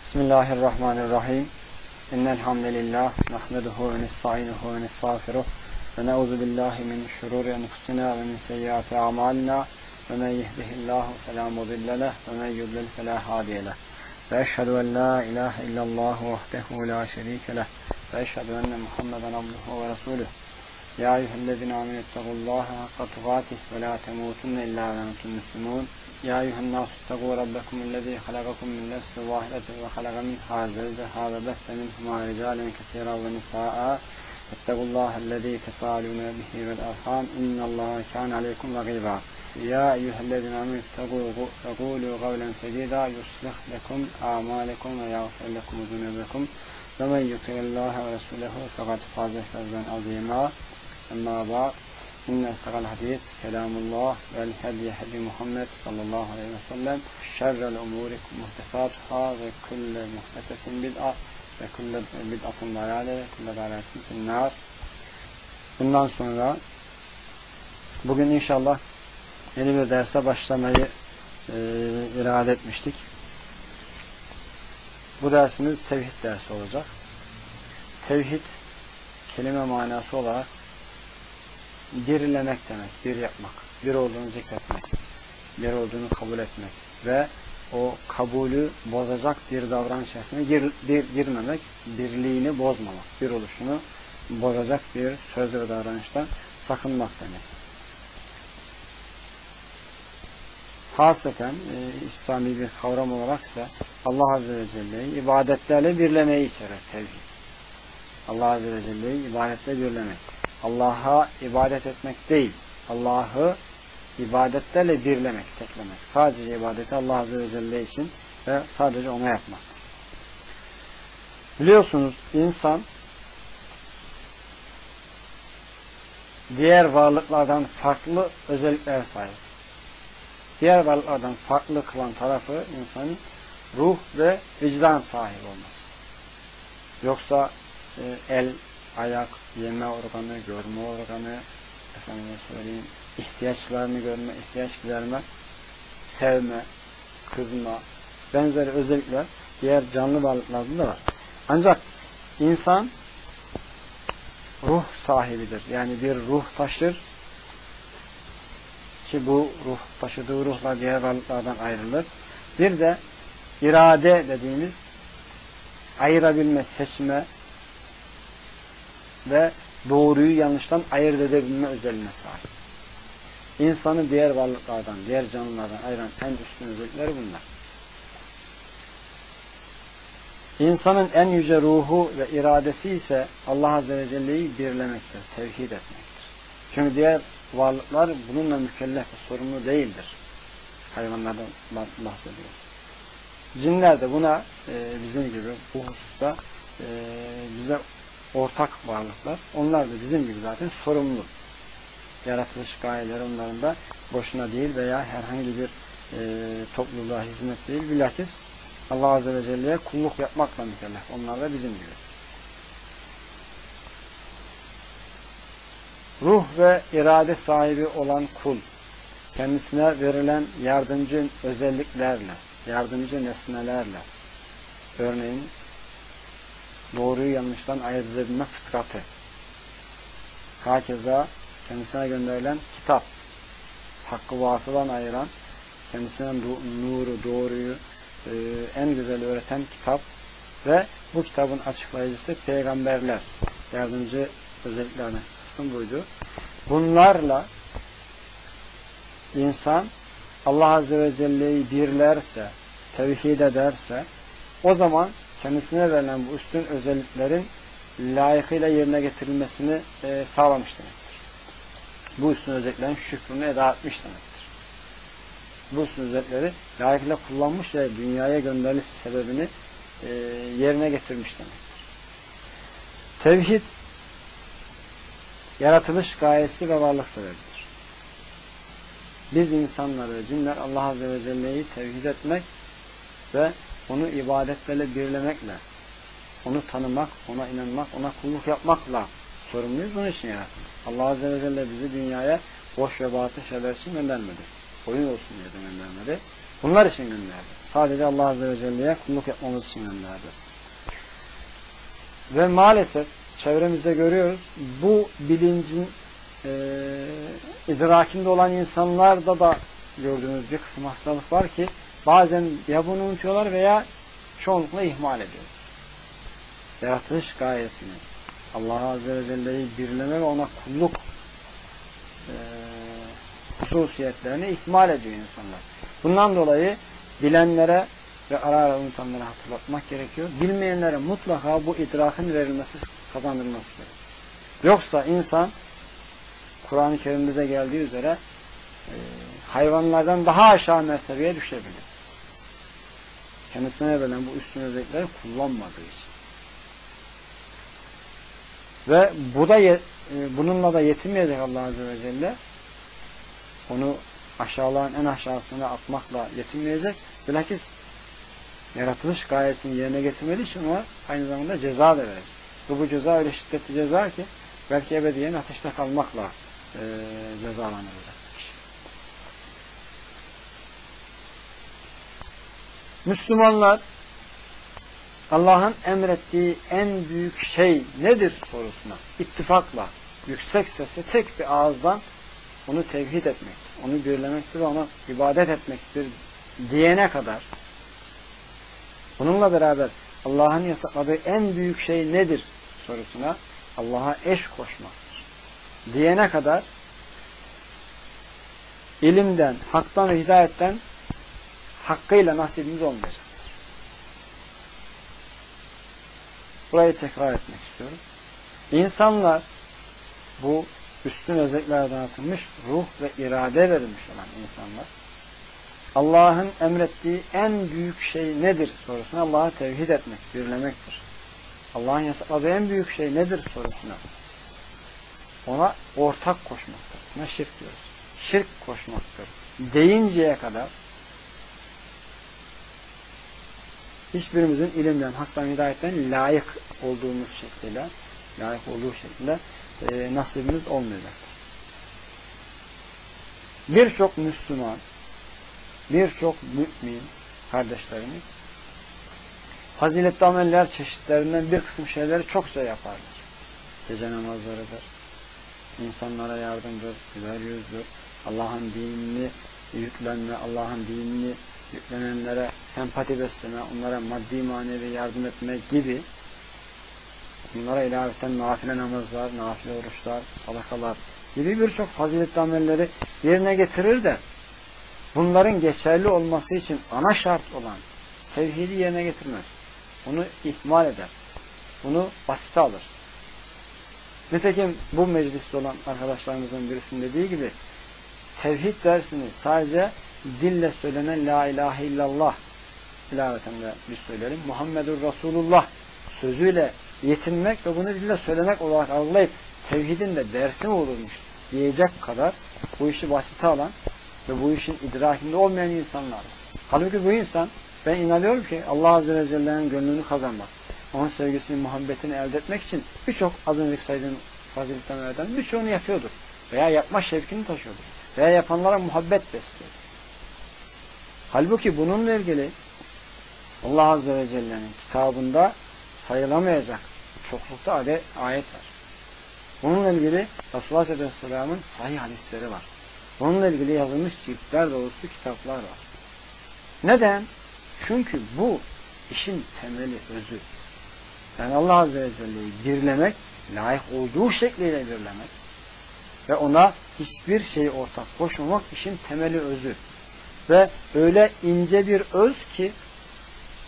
Bismillahirrahmanirrahim. İnnel hamdelellah nahmeduhu ve nestainuhu ve nestağfiruh ve na'udzu billahi min şururi enfusina ve min seyyiati amalina ve men yehdihillahu fela mudille leh ve men yudlil fela hadiye leh. Ve eşhedü en la ilahe illallah vahdehu la şerike leh ve eşhedü enne Muhammeden abduhu ve resuluh. Ya eyyühellezine amenettakullaha hakka tugatih ve la temutunne illa ve entum müslümun. يا أيها الناس اتقوا ربكم الذي خلقكم من نفس واحدة وخلق منها زوجها وبث منهما رجالا كثيرا ونساء. اتقوا الله الذي تساءلون به والأرحام. إن الله كان عليكم رقيبا. يا أيها الذين آمنوا اتقوا وقولوا قولا سديدا. يصلح لكم أعمالكم ويغفر لكم ذنوبكم. ومن يطع الله ورسوله فقد فاز فوزا عظيما. أما بعد إن أصدق الحديث كلام الله والهدي هدي محمد صلى الله عليه وسلم شر الأمور محدثاتها وكل محدثة بدعة وكل بدعة ضلالة وكل ضلالة في النار Bundan sonra bugün inşallah yeni bir derse başlamayı e, irade etmiştik. Bu dersimiz tevhid dersi olacak. Tevhid kelime manası olarak dirilemek demek, bir yapmak, bir olduğunu zikretmek, bir olduğunu kabul etmek ve o kabulü bozacak bir davranış içerisine gir, bir, girmemek, birliğini bozmamak, bir oluşunu bozacak bir söz ve davranıştan sakınmak demek. Haseten e, İslami bir kavram olarak ise Allah Azze ve Celle'yi ibadetlerle birlemeyi içerir tevhid. Allah Azze ve Celle'yi ibadetle birlemek. Allah'a ibadet etmek değil, Allah'ı ibadetlerle birlemek, teklemek. Sadece ibadeti Allah Azze ve Celle için ve sadece ona yapmak. Biliyorsunuz insan diğer varlıklardan farklı özelliklere sahip. Diğer varlıklardan farklı kılan tarafı insanın ruh ve vicdan sahibi olması. Yoksa e, el, ayak, yeme organı, görme organı, efendime söyleyeyim, ihtiyaçlarını görme, ihtiyaç giderme, sevme, kızma, benzeri özellikler diğer canlı varlıklarda da var. Ancak insan ruh sahibidir. Yani bir ruh taşır ki bu ruh taşıdığı ruhla diğer varlıklardan ayrılır. Bir de irade dediğimiz ayırabilme, seçme, ve doğruyu yanlıştan ayırt edebilme özelliğine sahip. İnsanı diğer varlıklardan, diğer canlılardan ayıran en üstün özellikleri bunlar. İnsanın en yüce ruhu ve iradesi ise Allah Azze ve Celle'yi birlemektir, tevhid etmektir. Çünkü diğer varlıklar bununla mükellef ve sorumlu değildir. Hayvanlardan bahsediyor. Cinler de buna e, bizim gibi bu hususta e, bize ortak varlıklar. Onlar da bizim gibi zaten sorumlu. Yaratılış gayeleri onların da boşuna değil veya herhangi bir e, topluluğa hizmet değil. Bilakis Allah Azze ve Celle'ye kulluk yapmakla mükellef. Onlar da bizim gibi. Ruh ve irade sahibi olan kul, kendisine verilen yardımcı özelliklerle, yardımcı nesnelerle, örneğin doğruyu yanlıştan ayırt edebilme fıtratı. Hakeza kendisine gönderilen kitap, hakkı batılan ayıran, kendisine nuru, doğruyu e, en güzel öğreten kitap ve bu kitabın açıklayıcısı peygamberler. Yardımcı özelliklerine kısım buydu. Bunlarla insan Allah Azze ve Celle'yi birlerse, tevhid ederse o zaman kendisine verilen bu üstün özelliklerin layıkıyla yerine getirilmesini e, sağlamış demektir. Bu üstün özelliklerin şükrünü eda etmiş demektir. Bu üstün özellikleri layıkıyla kullanmış ve dünyaya gönderiliş sebebini e, yerine getirmiş demektir. Tevhid yaratılış gayesi ve varlık sebebidir. Biz insanlar ve cinler Allah Azze ve Celle'yi tevhid etmek ve onu ibadetlerle birlemekle, onu tanımak, ona inanmak, ona kulluk yapmakla sorumluyuz. Bunun için yaratıldı. Allah Azze ve Celle bizi dünyaya boş ve batıl şeyler için göndermedi. Oyun olsun diye göndermedi. Bunlar için gönderdi. Sadece Allah Azze ve Celle'ye kulluk yapmamız için gönderdi. Ve maalesef çevremizde görüyoruz bu bilincin e, idrakinde olan insanlarda da gördüğümüz bir kısım hastalık var ki bazen ya bunu unutuyorlar veya çoğunlukla ihmal ediyor. Yaratılış gayesini Allah Azze ve Celle'yi birleme ve ona kulluk e, hususiyetlerini ihmal ediyor insanlar. Bundan dolayı bilenlere ve ara ara unutanlara hatırlatmak gerekiyor. Bilmeyenlere mutlaka bu idrakın verilmesi, kazandırılması gerekiyor. Yoksa insan Kur'an-ı Kerim'de de geldiği üzere e, hayvanlardan daha aşağı mertebeye düşebilir. Kendisine verilen bu üstün özellikleri kullanmadığı için. Ve bu da e, bununla da yetinmeyecek Allah Azze ve Celle. Onu aşağıların en aşağısına atmakla yetinmeyecek. Bilakis yaratılış gayesini yerine getirmediği için ona aynı zamanda ceza da verecek. Ve bu ceza öyle şiddetli ceza ki belki ebediyen ateşte kalmakla e, cezalandırılacak. Müslümanlar Allah'ın emrettiği en büyük şey nedir sorusuna ittifakla yüksek sesle tek bir ağızdan onu tevhid etmektir. Onu birlemektir ve ona ibadet etmektir diyene kadar bununla beraber Allah'ın yasakladığı en büyük şey nedir sorusuna Allah'a eş koşmaktır. Diyene kadar ilimden, haktan ve hidayetten hakkıyla nasibimiz olmayacak. Burayı tekrar etmek istiyorum. İnsanlar bu üstün özelliklerden atılmış ruh ve irade verilmiş olan insanlar Allah'ın emrettiği en büyük şey nedir sorusuna Allah'a tevhid etmek, birlemektir. Allah'ın yasakladığı en büyük şey nedir sorusuna ona ortak koşmaktır. Buna şirk diyoruz. Şirk koşmaktır. Deyinceye kadar hiçbirimizin ilimden, haktan, hidayetten layık olduğumuz şekliyle, layık olduğu şekilde e, nasibimiz olmayacaktır. Birçok Müslüman, birçok mümin kardeşlerimiz faziletli ameller çeşitlerinden bir kısım şeyleri çokça yaparlar. Gece namazlarıdır, insanlara yardımdır, güler yüzdür, Allah'ın dinini yüklenme, Allah'ın dinini yüklenenlere sempati besleme, onlara maddi manevi yardım etme gibi bunlara ilaveten nafile namazlar, nafile oruçlar, salakalar gibi birçok faziletli amelleri yerine getirir de bunların geçerli olması için ana şart olan tevhidi yerine getirmez. Onu ihmal eder. Bunu basite alır. Nitekim bu mecliste olan arkadaşlarımızın birisinin dediği gibi tevhid dersini sadece dille söylenen la ilahe illallah ilaveten de biz söyleyelim. Muhammedur Resulullah sözüyle yetinmek ve bunu dille söylemek olarak algılayıp tevhidin de dersi mi olurmuş diyecek kadar bu işi basite alan ve bu işin idrakinde olmayan insanlar. Halbuki bu insan ben inanıyorum ki Allah Azze ve Celle'nin gönlünü kazanmak, onun sevgisini, muhabbetini elde etmek için birçok az önceki saydığım faziletlerden birçoğunu yapıyordur. Veya yapma şevkini taşıyordur. Veya yapanlara muhabbet besliyordur. Halbuki bununla ilgili Allah Azze ve Celle'nin kitabında sayılamayacak çoklukta adet, ayet var. Bununla ilgili Resulullah Aleyhisselam'ın sahih hadisleri var. Bununla ilgili yazılmış ciltler dolusu kitaplar var. Neden? Çünkü bu işin temeli, özü. Yani Allah Azze ve Celle'yi birlemek, layık olduğu şekliyle birlemek ve ona hiçbir şey ortak koşmamak işin temeli, özü. Ve öyle ince bir öz ki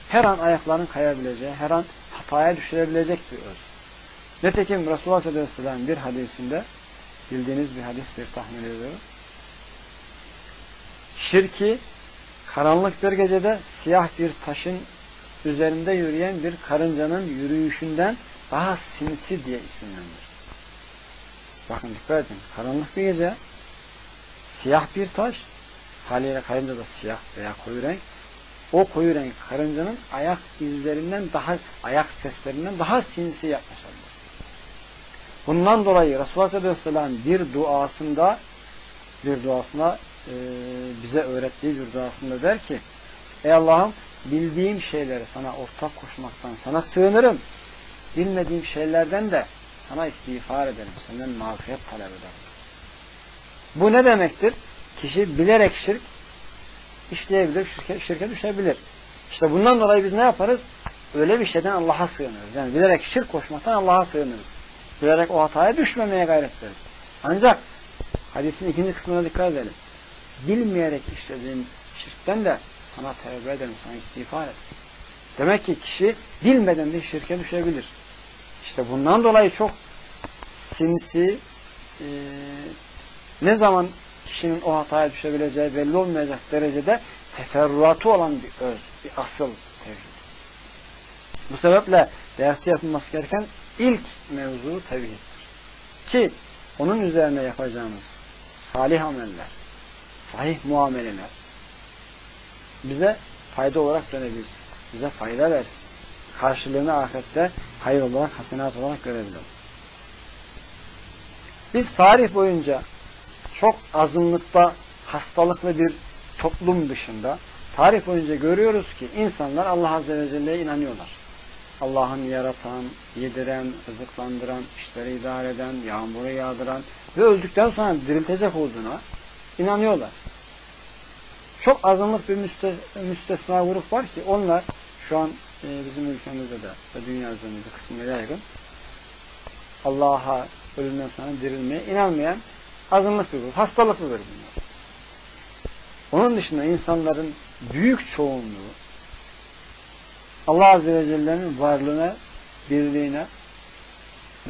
her an ayakların kayabileceği, her an hataya düşürebilecek bir öz. Nitekim Resulullah sallallahu aleyhi ve sellem bir hadisinde bildiğiniz bir hadistir tahmin ediyorum. Şirki karanlık bir gecede siyah bir taşın üzerinde yürüyen bir karıncanın yürüyüşünden daha sinsi diye isimlendir. Bakın dikkat edin. Karanlık bir gece siyah bir taş haliyle karınca da siyah veya koyu renk o koyu renk karıncanın ayak izlerinden daha ayak seslerinden daha sinsi yaklaşabilir. Bundan dolayı Resulullah sallallahu aleyhi ve sellem bir duasında bir duasında e, bize öğrettiği bir duasında der ki Ey Allah'ım bildiğim şeyleri sana ortak koşmaktan sana sığınırım. Bilmediğim şeylerden de sana istiğfar ederim. Senden mağfiret talep ederim. Bu ne demektir? Kişi bilerek şirk işleyebilir, şirke, şirke düşebilir. İşte bundan dolayı biz ne yaparız? Öyle bir şeyden Allah'a sığınırız. Yani bilerek şirk koşmaktan Allah'a sığınırız. Bilerek o hataya düşmemeye gayret ederiz. Ancak hadisin ikinci kısmına dikkat edelim. Bilmeyerek işlediğin şirkten de sana tevbe ederim, sana istiğfar ederim. Demek ki kişi bilmeden de şirke düşebilir. İşte bundan dolayı çok sinsi, e, ne zaman kişinin o hataya düşebileceği belli olmayacak derecede teferruatı olan bir öz, bir asıl tevhid. Bu sebeple dersi yapılması gereken ilk mevzu tevhiddir. Ki onun üzerine yapacağımız salih ameller, sahih muameleler bize fayda olarak dönebilsin. Bize fayda versin. Karşılığını ahirette hayır olarak, hasenat olarak görebilelim. Biz tarih boyunca çok azınlıkta hastalıklı bir toplum dışında tarih boyunca görüyoruz ki insanlar Allah Azze ve Celle'ye inanıyorlar. Allah'ın yaratan, yediren, rızıklandıran, işleri idare eden, yağmuru yağdıran ve öldükten sonra diriltecek olduğuna inanıyorlar. Çok azınlık bir müste, müstesna grup var ki onlar şu an e, bizim ülkemizde de ve dünya üzerinde kısmına yaygın Allah'a ölümden sonra dirilmeye inanmayan azınlık bir grup. Hastalıklıdır bunlar. Onun dışında insanların büyük çoğunluğu Allah Azze ve Celle'nin varlığına, birliğine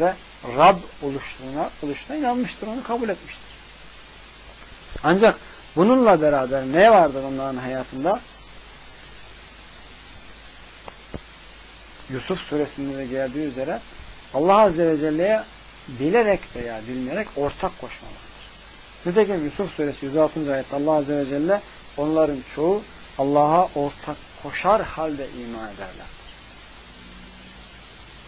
ve Rab oluştuğuna, oluştuğuna inanmıştır, onu kabul etmiştir. Ancak bununla beraber ne vardır onların hayatında? Yusuf suresinde de geldiği üzere Allah Azze ve Celle'ye bilerek veya bilmeyerek ortak koşmalardır. Nitekim Yusuf suresi 106. ayette Allah Azze ve Celle onların çoğu Allah'a ortak koşar halde iman ederler.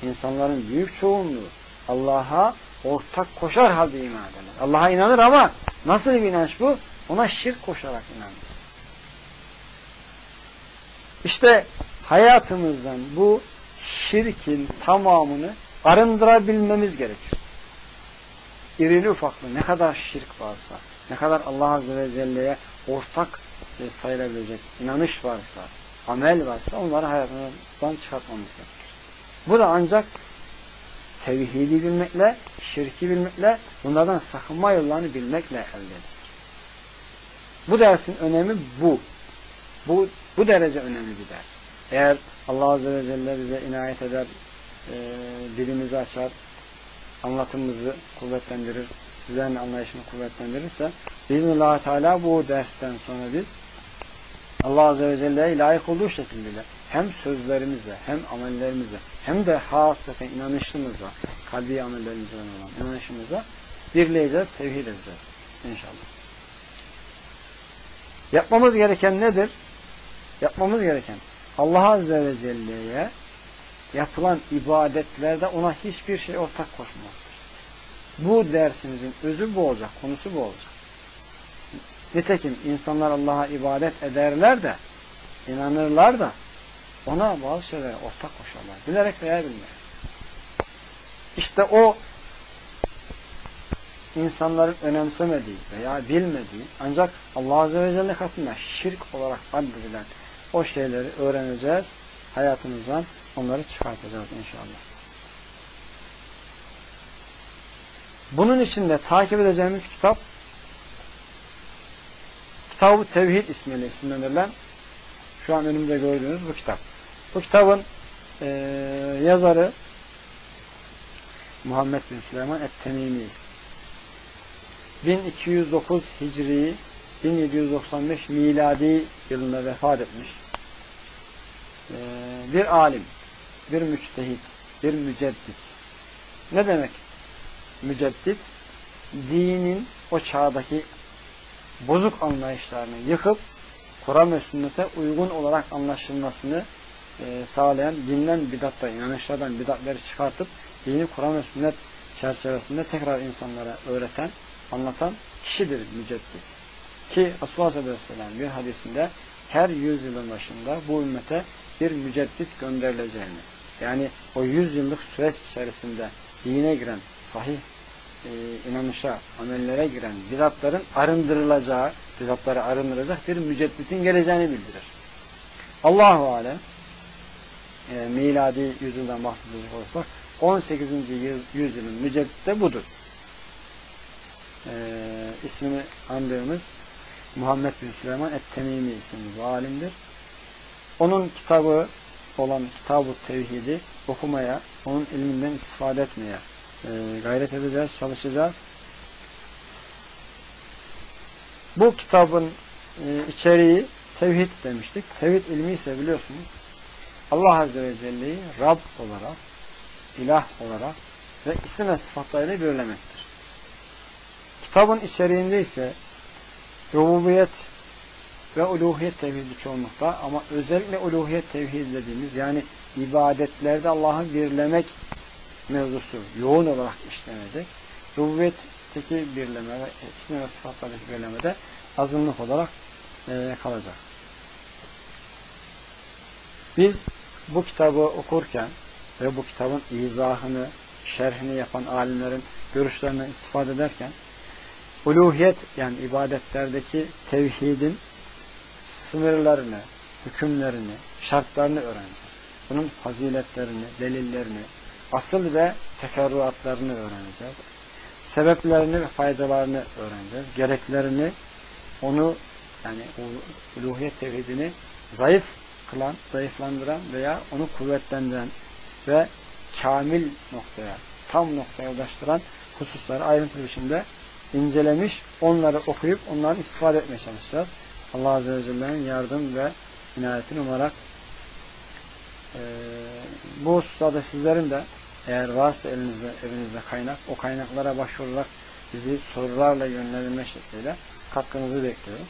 İnsanların büyük çoğunluğu Allah'a ortak koşar halde iman ederler. Allah'a inanır ama nasıl bir inanç bu? Ona şirk koşarak inanır. İşte hayatımızdan bu şirkin tamamını arındırabilmemiz gerekir. İrili ufaklı ne kadar şirk varsa, ne kadar Allah Azze ve Celle'ye ortak sayılabilecek inanış varsa, amel varsa onları hayatımızdan çıkartmamız gerekir. Bu da ancak tevhidi bilmekle, şirki bilmekle, bunlardan sakınma yollarını bilmekle elde edilir. Bu dersin önemi bu. Bu, bu derece önemli bir ders. Eğer Allah Azze ve Celle bize inayet eder, e, dilimizi açar, anlatımımızı kuvvetlendirir, sizlerin anlayışını kuvvetlendirirse Bismillah Teala bu dersten sonra biz Allah Azze ve Celle'ye layık olduğu şekilde hem sözlerimizle hem amellerimizle hem de hasreten inanışımızla kalbi amellerimizle olan inanışımızla birleyeceğiz, tevhid edeceğiz inşallah. Yapmamız gereken nedir? Yapmamız gereken Allah Azze ve Celle'ye yapılan ibadetlerde ona hiçbir şey ortak koşmamaktır. Bu dersimizin özü bu olacak, konusu bu olacak. Nitekim insanlar Allah'a ibadet ederler de, inanırlar da, ona bazı şeylere ortak koşarlar. Bilerek veya bilmeyerek. İşte o insanların önemsemediği veya bilmediği ancak Allah Azze ve Celle katında şirk olarak addedilen o şeyleri öğreneceğiz. Hayatımızdan onları çıkartacağız inşallah. Bunun için de takip edeceğimiz kitap Kitab-ı Tevhid ismiyle isimlendirilen şu an önümde gördüğünüz bu kitap. Bu kitabın e, yazarı Muhammed bin Süleyman Et-Temimi 1209 Hicri 1795 miladi yılında vefat etmiş. Ee, bir alim, bir müçtehit, bir müceddit. Ne demek müceddit? Dinin o çağdaki bozuk anlayışlarını yıkıp Kur'an ve sünnete uygun olarak anlaşılmasını e, sağlayan dinden bidatta, inanışlardan bidatları çıkartıp dini Kur'an ve sünnet çerçevesinde tekrar insanlara öğreten, anlatan kişidir müceddit. Ki Resulullah sallallahu aleyhi bir hadisinde her yüzyılın başında bu ümmete bir müceddit gönderileceğini yani o yüz yıllık süreç içerisinde dine giren sahih e, inanışa, amellere giren bidatların arındırılacağı, bidatları arındıracak bir mücedditin geleceğini bildirir. Allahu alem e, miladi yüzyıldan bahsedecek olursak 18. yüzyılın müceddit de budur. E, ismini andığımız Muhammed bin Süleyman Et-Temimi isimli bir alimdir. Onun kitabı olan Kitab-ı Tevhid'i okumaya, onun ilminden istifade etmeye e, gayret edeceğiz, çalışacağız. Bu kitabın e, içeriği tevhid demiştik. Tevhid ilmi ise biliyorsunuz Allah Azze ve Celle'yi Rab olarak, ilah olarak ve isim ve sıfatlarıyla belirlemektir. Kitabın içeriğinde ise rububiyet ve uluhiyet tevhidi çoğunlukta ama özellikle uluhiyet tevhidi dediğimiz yani ibadetlerde Allah'ı birlemek mevzusu yoğun olarak işlenecek. Rububiyetteki birleme ve isim ve sıfatlardaki birleme de azınlık olarak e, kalacak. Biz bu kitabı okurken ve bu kitabın izahını, şerhini yapan alimlerin görüşlerinden istifade ederken uluhiyet yani ibadetlerdeki tevhidin sınırlarını, hükümlerini, şartlarını öğreneceğiz. Bunun faziletlerini, delillerini, asıl ve teferruatlarını öğreneceğiz. Sebeplerini ve faydalarını öğreneceğiz. Gereklerini, onu yani uluhiyet tevhidini zayıf kılan, zayıflandıran veya onu kuvvetlendiren ve kamil noktaya, tam noktaya ulaştıran hususları ayrıntılı biçimde incelemiş, onları okuyup onların istifade etmeye çalışacağız. Allah Azze ve Celle'nin yardım ve inayetini umarak e, bu hususlarda sizlerin de eğer varsa elinizde, evinizde kaynak, o kaynaklara başvurarak bizi sorularla yönlendirme şekliyle katkınızı bekliyorum.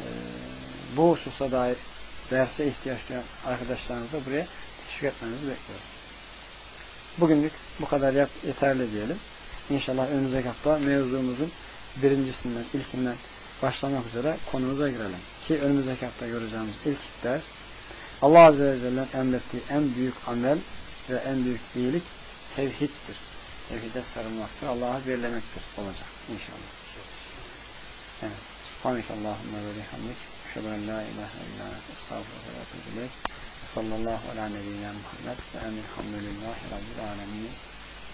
Ee, bu hususa dair derse ihtiyaç duyan arkadaşlarınızı da buraya teşvik etmenizi bekliyorum. Bugünlük bu kadar yeterli diyelim. İnşallah önümüzdeki hafta mevzumuzun birincisinden, ilkinden başlamak üzere konumuza girelim. Ki önümüzdeki hafta göreceğimiz ilk ders Allah Azze ve Celle'nin emrettiği en büyük amel ve en büyük iyilik tevhiddir. Tevhide sarılmaktır. Allah'a birlemektir olacak inşallah. Evet. Subhanekallahumma ve bihamdik. En la ilahe illa estağfurullah ve etûbü ileyk. Sallallahu ala nebiyyina Muhammed ve emilhamdülillahi rabbil alemin.